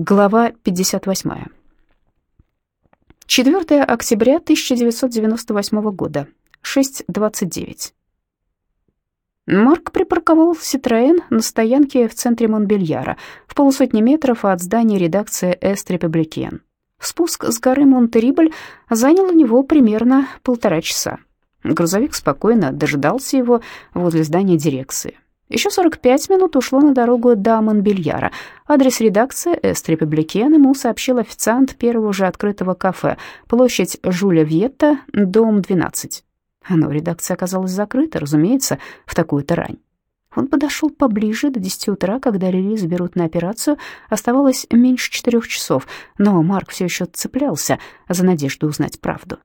Глава 58. 4 октября 1998 года, 6.29. Марк припарковал «Ситроен» на стоянке в центре Монбельяра, в полусотни метров от здания редакции «Эст Републикен». Спуск с горы Монтерибль занял у него примерно полтора часа. Грузовик спокойно дожидался его возле здания дирекции. Еще 45 минут ушло на дорогу до Монбельяра. Адрес редакции «Эст Републикен» ему сообщил официант первого же открытого кафе. Площадь Жуля Вьетта, дом 12. Но редакция оказалась закрыта, разумеется, в такую-то рань. Он подошел поближе до 10 утра, когда Лили заберут на операцию. Оставалось меньше четырех часов, но Марк все еще цеплялся за надежду узнать правду.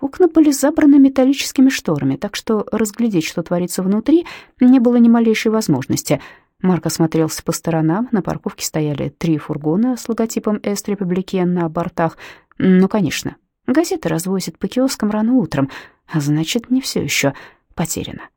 Окна были забраны металлическими шторами, так что разглядеть, что творится внутри, не было ни малейшей возможности. Марк осмотрелся по сторонам. На парковке стояли три фургона с логотипом «Эст Републикен» на бортах. Ну, конечно, газеты развозят по киоскам рано утром, а значит, не все еще потеряно.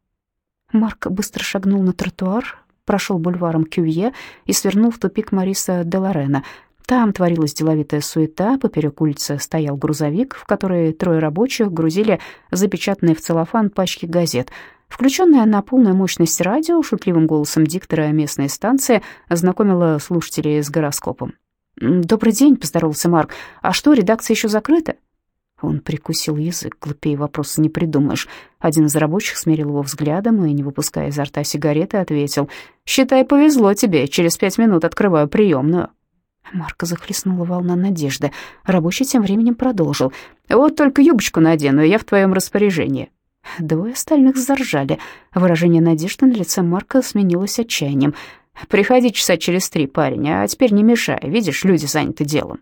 Марк быстро шагнул на тротуар, прошел бульваром Кювье и свернул в тупик Мариса де Лорена — там творилась деловитая суета, поперек улицы стоял грузовик, в который трое рабочих грузили запечатанные в целлофан пачки газет. Включенная на полную мощность радио шутливым голосом диктора местной станции знакомила слушателей с гороскопом. «Добрый день», — поздоровался Марк. «А что, редакция еще закрыта?» Он прикусил язык, глупее вопроса не придумаешь. Один из рабочих смерил его взглядом и, не выпуская изо рта сигареты, ответил. «Считай, повезло тебе, через пять минут открываю приемную». Марка захлестнула волна надежды. Рабочий тем временем продолжил. «Вот только юбочку надену, я в твоем распоряжении». Двое остальных заржали. Выражение надежды на лице Марка сменилось отчаянием. «Приходи часа через три, парень, а теперь не мешай. Видишь, люди заняты делом».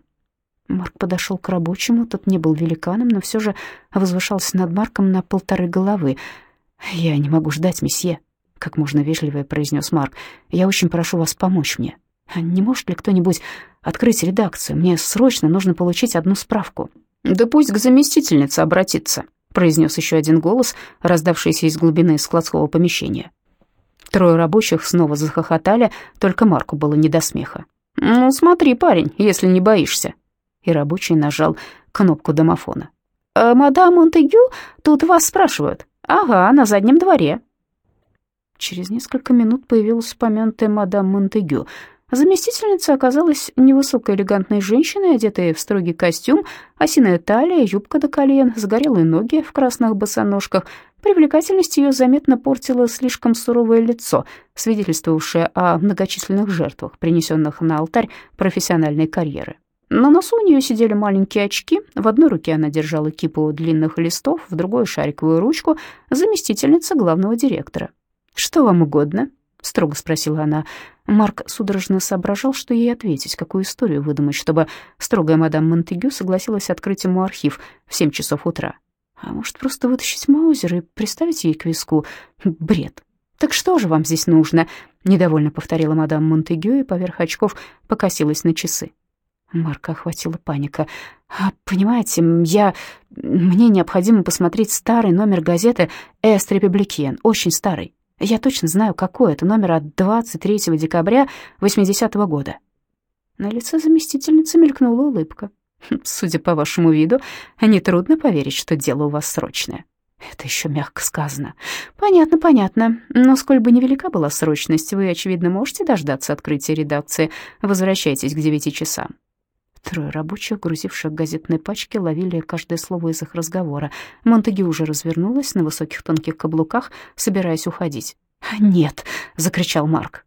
Марк подошел к рабочему, тот не был великаном, но все же возвышался над Марком на полторы головы. «Я не могу ждать, месье», — как можно вежливее произнес Марк. «Я очень прошу вас помочь мне». Не может ли кто-нибудь открыть редакцию? Мне срочно нужно получить одну справку. Да пусть к заместительнице обратится, произнес еще один голос, раздавшийся из глубины складского помещения. Трое рабочих снова захохотали, только Марку было не до смеха. «Ну, смотри, парень, если не боишься». И рабочий нажал кнопку домофона. «Э, «Мадам Монтегю, тут вас спрашивают». «Ага, на заднем дворе». Через несколько минут появилась упомянутая мадам Монтегю — Заместительница оказалась невысокой элегантной женщиной, одетой в строгий костюм, осиная талия, юбка до колен, загорелые ноги в красных босоножках. Привлекательность ее заметно портило слишком суровое лицо, свидетельствовавшее о многочисленных жертвах, принесенных на алтарь профессиональной карьеры. На носу у нее сидели маленькие очки, в одной руке она держала кипу длинных листов, в другой — шариковую ручку, заместительница главного директора. «Что вам угодно?» — строго спросила она. Марк судорожно соображал, что ей ответить, какую историю выдумать, чтобы строгая мадам Монтегю согласилась открыть ему архив в семь часов утра. А может, просто вытащить маузер и приставить ей к виску? Бред. «Так что же вам здесь нужно?» — недовольно повторила мадам Монтегю и поверх очков покосилась на часы. Марка охватила паника. «А, «Понимаете, я... мне необходимо посмотреть старый номер газеты «Эст Републикен», очень старый. Я точно знаю, какой это номер от 23 декабря 80 -го года. На лице заместительницы мелькнула улыбка. Судя по вашему виду, нетрудно поверить, что дело у вас срочное. Это еще мягко сказано. Понятно, понятно. Но сколь бы невелика была срочность, вы, очевидно, можете дождаться открытия редакции. Возвращайтесь к девяти часам. Трое рабочих, грузивших газетные пачки, ловили каждое слово из их разговора. Монтеги уже развернулась на высоких тонких каблуках, собираясь уходить. «Нет!» — закричал Марк.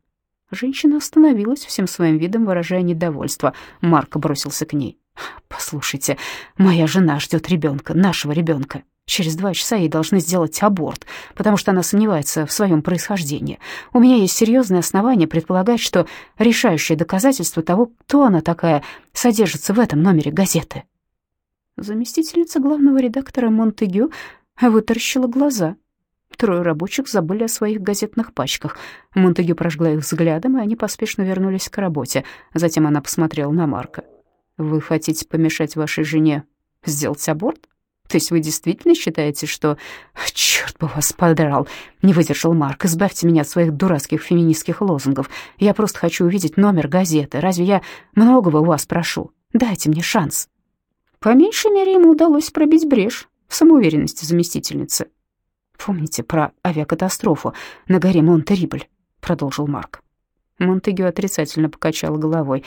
Женщина остановилась, всем своим видом выражая недовольство. Марк бросился к ней. «Послушайте, моя жена ждет ребенка, нашего ребенка. Через два часа ей должны сделать аборт, потому что она сомневается в своем происхождении. У меня есть серьезные основания предполагать, что решающее доказательство того, кто она такая, содержится в этом номере газеты». Заместительница главного редактора Монтегю вытаращила глаза. Трое рабочих забыли о своих газетных пачках. Монтегю прожгла их взглядом, и они поспешно вернулись к работе. Затем она посмотрела на Марка. «Вы хотите помешать вашей жене сделать аборт?» То есть вы действительно считаете, что... Черт бы вас подрал, не выдержал Марк. Избавьте меня от своих дурацких феминистских лозунгов. Я просто хочу увидеть номер газеты. Разве я многого у вас прошу? Дайте мне шанс. По меньшей мере ему удалось пробить брешь в самоуверенности заместительницы. «Помните про авиакатастрофу на горе Монтерибль?» — продолжил Марк. Монтегю отрицательно покачала головой.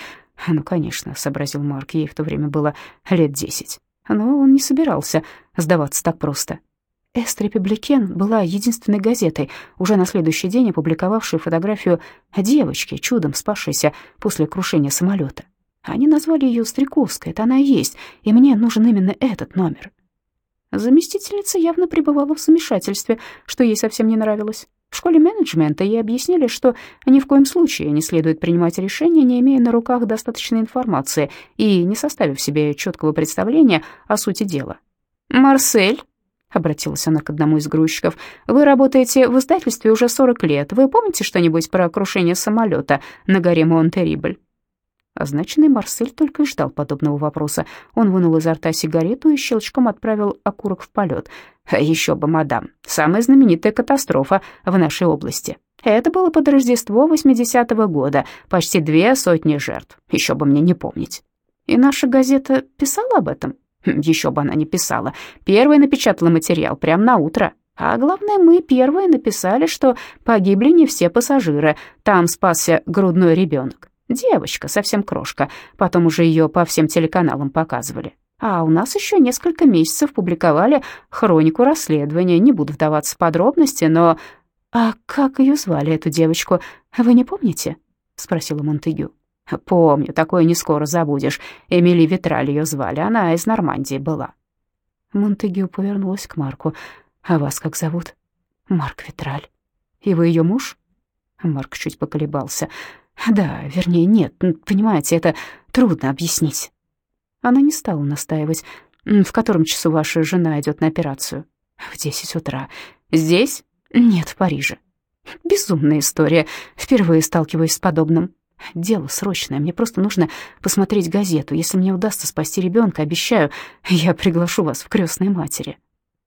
«Ну, конечно», — сообразил Марк, ей в то время было лет десять. Но он не собирался сдаваться так просто. «Эст Републикен» была единственной газетой, уже на следующий день опубликовавшей фотографию девочки, чудом спасшейся после крушения самолета. Они назвали ее Стряковской, это она и есть, и мне нужен именно этот номер. Заместительница явно пребывала в замешательстве, что ей совсем не нравилось. В школе менеджмента ей объяснили, что ни в коем случае не следует принимать решения, не имея на руках достаточной информации и не составив себе четкого представления о сути дела. «Марсель», — обратилась она к одному из грузчиков, «вы работаете в издательстве уже 40 лет. Вы помните что-нибудь про крушение самолета на горе Монтерибль?» Означенный Марсель только и ждал подобного вопроса. Он вынул изо рта сигарету и щелчком отправил окурок в полет. «Еще бы, мадам, самая знаменитая катастрофа в нашей области. Это было под Рождество 80-го года, почти две сотни жертв. Еще бы мне не помнить». «И наша газета писала об этом?» «Еще бы она не писала. Первая напечатала материал прямо на утро». А главное, мы первые написали, что погибли не все пассажиры. Там спасся грудной ребенок. Девочка, совсем крошка. Потом уже ее по всем телеканалам показывали. А у нас еще несколько месяцев публиковали хронику расследования. Не буду вдаваться в подробности, но... «А как ее звали, эту девочку, вы не помните?» — спросила Монтегю. «Помню, такое не скоро забудешь. Эмили Витраль ее звали, она из Нормандии была». Монтегю повернулась к Марку. «А вас как зовут?» «Марк Витраль». «И вы ее муж?» Марк чуть поколебался. Да, вернее, нет, понимаете, это трудно объяснить. Она не стала настаивать. В котором часу ваша жена идет на операцию? В десять утра. Здесь? Нет, в Париже. Безумная история. Впервые сталкиваюсь с подобным. Дело срочное, мне просто нужно посмотреть газету. Если мне удастся спасти ребенка, обещаю, я приглашу вас в крестной матери.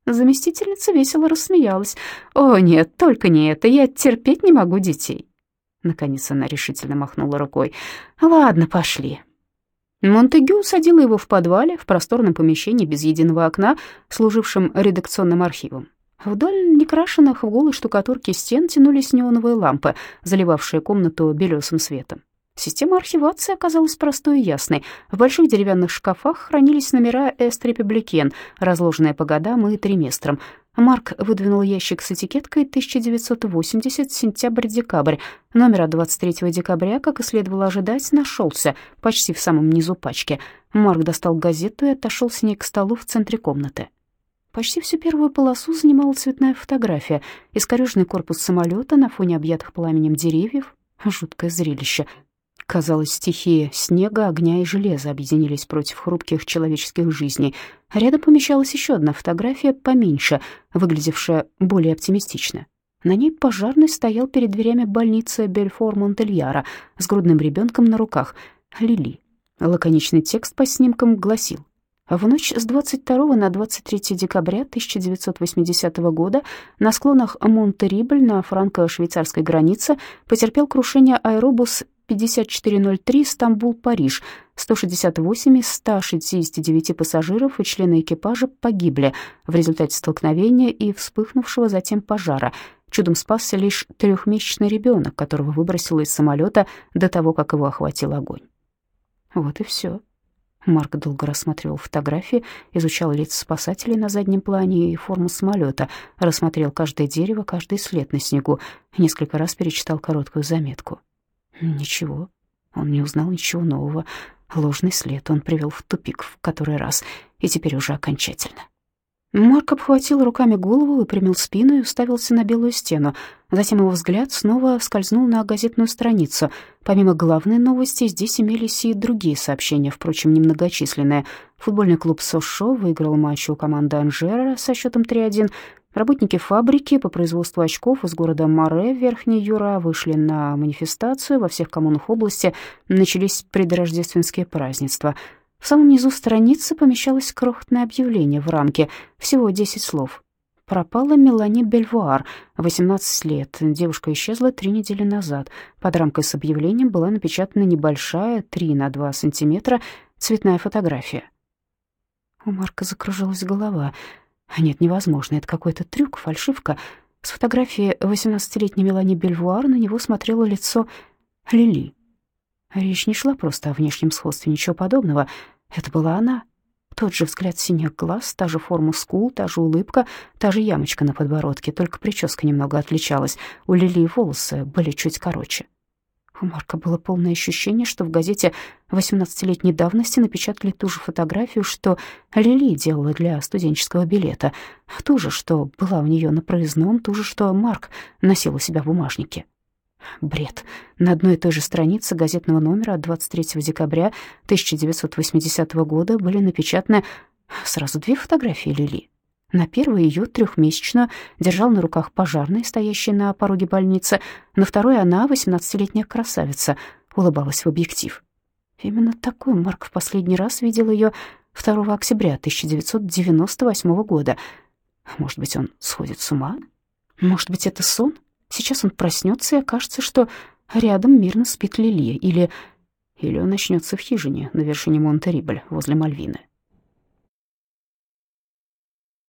Заместительница весело рассмеялась. «О, нет, только не это, я терпеть не могу детей». Наконец она решительно махнула рукой. «Ладно, пошли». Монтегю усадила его в подвале, в просторном помещении без единого окна, служившем редакционным архивом. Вдоль некрашенных в голой штукатурке стен тянулись неоновые лампы, заливавшие комнату белесым светом. Система архивации оказалась простой и ясной. В больших деревянных шкафах хранились номера «Эст Републикен», разложенные по годам и триместрам. Марк выдвинул ящик с этикеткой 1980, сентябрь-декабрь. Номер от 23 декабря, как и следовало ожидать, нашелся почти в самом низу пачки. Марк достал газету и отошел с ней к столу в центре комнаты. Почти всю первую полосу занимала цветная фотография. Искорёженный корпус самолета на фоне объятых пламенем деревьев. Жуткое зрелище — Казалось, стихии снега, огня и железа объединились против хрупких человеческих жизней. Рядом помещалась еще одна фотография, поменьше, выглядевшая более оптимистично. На ней пожарный стоял перед дверями больницы Бельфор-Монтельяра с грудным ребенком на руках. Лили. Лаконичный текст по снимкам гласил. В ночь с 22 на 23 декабря 1980 года на склонах Монтерибль на франко-швейцарской границе потерпел крушение аэробус 5403 Стамбул-Париж. 168 из 169 пассажиров и члены экипажа погибли в результате столкновения и вспыхнувшего затем пожара. Чудом спасся лишь трехмесячный ребенок, которого выбросило из самолета до того, как его охватил огонь. Вот и все. Марк долго рассматривал фотографии, изучал лица спасателей на заднем плане и форму самолета, рассмотрел каждое дерево, каждый след на снегу, несколько раз перечитал короткую заметку. Ничего, он не узнал ничего нового. Ложный след он привел в тупик в который раз, и теперь уже окончательно. Марк обхватил руками голову, выпрямил спину и уставился на белую стену. Затем его взгляд снова скользнул на газетную страницу. Помимо главной новости, здесь имелись и другие сообщения, впрочем, немногочисленные. Футбольный клуб «Сошо» выиграл матч у команды «Анжера» со счетом 3-1. Работники фабрики по производству очков из города Море, Верхний Юра, вышли на манифестацию. Во всех коммунах области начались предрождественские празднества. В самом низу страницы помещалось крохотное объявление в рамке, всего 10 слов. Пропала Мелани Бельвуар, 18 лет. Девушка исчезла три недели назад. Под рамкой с объявлением была напечатана небольшая, 3 на 2 сантиметра, цветная фотография. У Марка закружилась голова. Нет, невозможно, это какой-то трюк, фальшивка. С фотографии 18-летней Мелани Бельвуар на него смотрело лицо Лили. Речь не шла просто о внешнем сходстве, ничего подобного. Это была она, тот же взгляд синих глаз, та же форма скул, та же улыбка, та же ямочка на подбородке, только прическа немного отличалась. У Лилии волосы были чуть короче. У Марка было полное ощущение, что в газете 18-летней давности напечатали ту же фотографию, что Лили делала для студенческого билета, ту же, что была у нее на проездном, ту же, что Марк носил у себя в бумажнике. Бред. На одной и той же странице газетного номера от 23 декабря 1980 года были напечатаны сразу две фотографии Лили. На первой ее трехмесячную держал на руках пожарный, стоящий на пороге больницы. На второй она, 18-летняя красавица, улыбалась в объектив. Именно такой Марк в последний раз видел ее 2 октября 1998 года. Может быть, он сходит с ума? Может быть, это сон? Сейчас он проснется и окажется, что рядом мирно спит Лилия, или... Или он начнется в хижине на вершине Монте-Рибль возле Мальвины.